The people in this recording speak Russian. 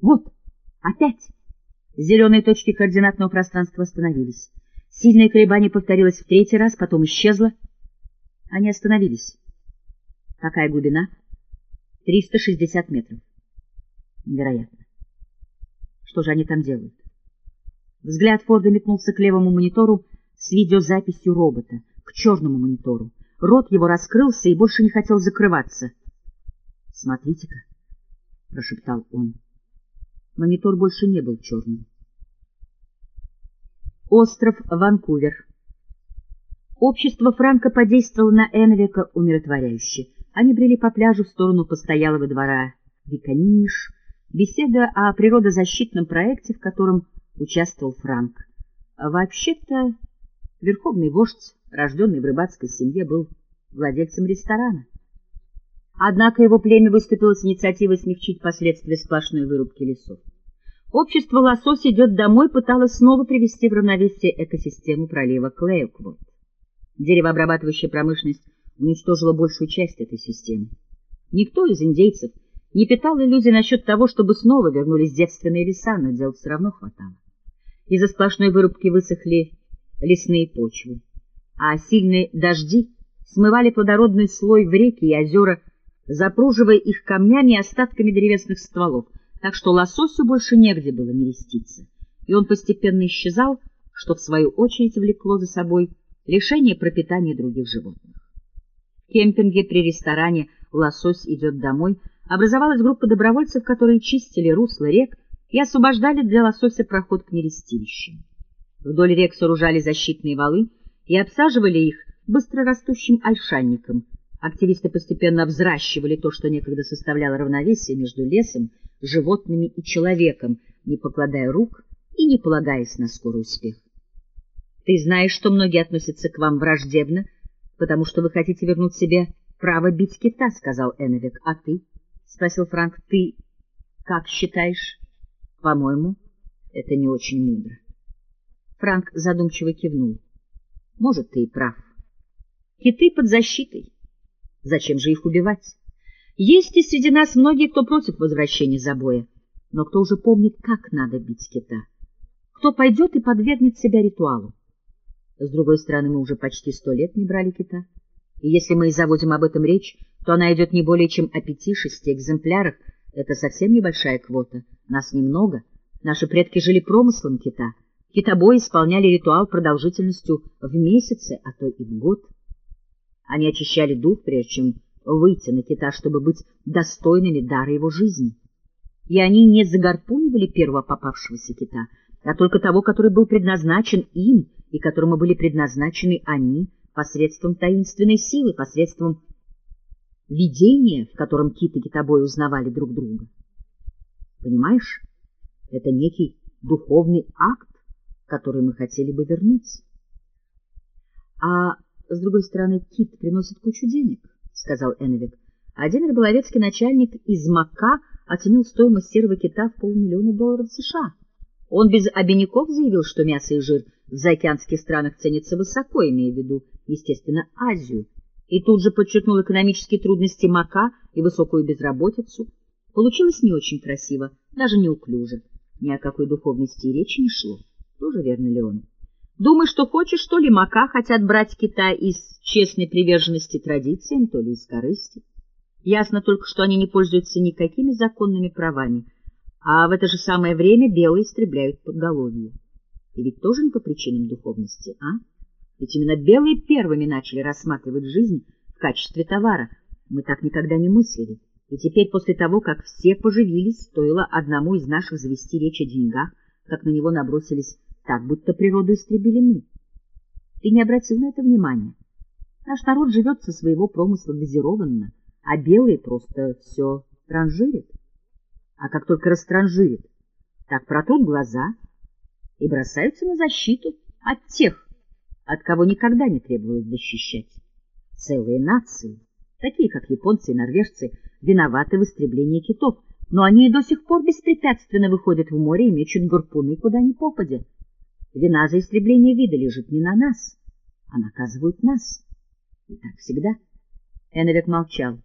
Вот, опять. Зеленые точки координатного пространства остановились. Сильное колебание повторилось в третий раз, потом исчезло. Они остановились. Какая глубина? 360 метров. Невероятно. Что же они там делают? Взгляд Форда метнулся к левому монитору с видеозаписью робота, к черному монитору. Рот его раскрылся и больше не хотел закрываться. — Смотрите-ка, — прошептал он. Монитор больше не был черным. Остров Ванкувер. Общество Франка подействовало на Энвика умиротворяюще. Они брели по пляжу в сторону постоялого двора Виканиниш, беседуя о природозащитном проекте, в котором участвовал Франк. Вообще-то, верховный вождь, рожденный в рыбацкой семье, был владельцем ресторана. Однако его племя выступило с инициативой смягчить последствия сплошной вырубки лесов. Общество «Лосось идет домой» пыталось снова привести в равновесие экосистему пролива Клеуквуд. Деревообрабатывающая промышленность уничтожила большую часть этой системы. Никто из индейцев не питал иллюзий насчет того, чтобы снова вернулись девственные леса, но дел все равно хватало. Из-за сплошной вырубки высохли лесные почвы, а сильные дожди смывали плодородный слой в реки и озера, запруживая их камнями и остатками древесных стволов, так что лососю больше негде было нереститься, и он постепенно исчезал, что в свою очередь влекло за собой лишение пропитания других животных. В кемпинге при ресторане «Лосось идет домой» образовалась группа добровольцев, которые чистили русла рек и освобождали для лосося проход к нерестилищам. Вдоль рек сооружали защитные валы и обсаживали их быстрорастущим ольшанником. Активисты постепенно взращивали то, что некогда составляло равновесие между лесом животными и человеком, не покладая рук и не полагаясь на скорый успех. Ты знаешь, что многие относятся к вам враждебно, потому что вы хотите вернуть себе право бить кита, — сказал Эновик. — А ты? — спросил Франк. — Ты как считаешь? — По-моему, это не очень мудро. Франк задумчиво кивнул. — Может, ты и прав. Киты под защитой. Зачем же их убивать? Есть и среди нас многие, кто против возвращения забоя, но кто уже помнит, как надо бить кита, кто пойдет и подвергнет себя ритуалу. С другой стороны, мы уже почти сто лет не брали кита, и если мы и заводим об этом речь, то она идет не более чем о пяти-шести экземплярах, это совсем небольшая квота, нас немного, наши предки жили промыслом кита, китобои исполняли ритуал продолжительностью в месяцы, а то и в год. Они очищали дух, прежде чем выйти на кита, чтобы быть достойными дара его жизни. И они не загорпунивали первого попавшегося кита, а только того, который был предназначен им и которому были предназначены они посредством таинственной силы, посредством видения, в котором кит и китобой узнавали друг друга. Понимаешь, это некий духовный акт, который мы хотели бы вернуть. А с другой стороны, кит приносит кучу денег —— сказал Эновик. Один рыболовецкий начальник из Мака оценил стоимость серого кита в полмиллиона долларов США. Он без обиняков заявил, что мясо и жир в заокеанских странах ценятся высоко, имея в виду, естественно, Азию, и тут же подчеркнул экономические трудности Мака и высокую безработицу. Получилось не очень красиво, даже неуклюже. Ни о какой духовности и речи не шло. Тоже верно ли он? Думаешь, что хочешь, что ли, Мака хотят брать Китай из честной приверженности традициям, то ли из корысти? Ясно только, что они не пользуются никакими законными правами, а в это же самое время белые истребляют подголовье. И ведь тоже не по причинам духовности, а? Ведь именно белые первыми начали рассматривать жизнь в качестве товара. Мы так никогда не мыслили. И теперь, после того, как все поживились, стоило одному из наших завести речь о деньгах, как на него набросились так, будто природу истребили мы. Ты не обратил на это внимания? Наш народ живет со своего промысла газированно, а белые просто все транжирят. А как только растранжирят, так протрут глаза и бросаются на защиту от тех, от кого никогда не требовалось защищать. Целые нации, такие как японцы и норвежцы, виноваты в истреблении китов, но они и до сих пор беспрепятственно выходят в море и мечут гарпуны куда ни попадя. Вина за истребление вида лежит не на нас, а наказывают нас. И так всегда. Эннвек молчал.